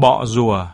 bọ rùa.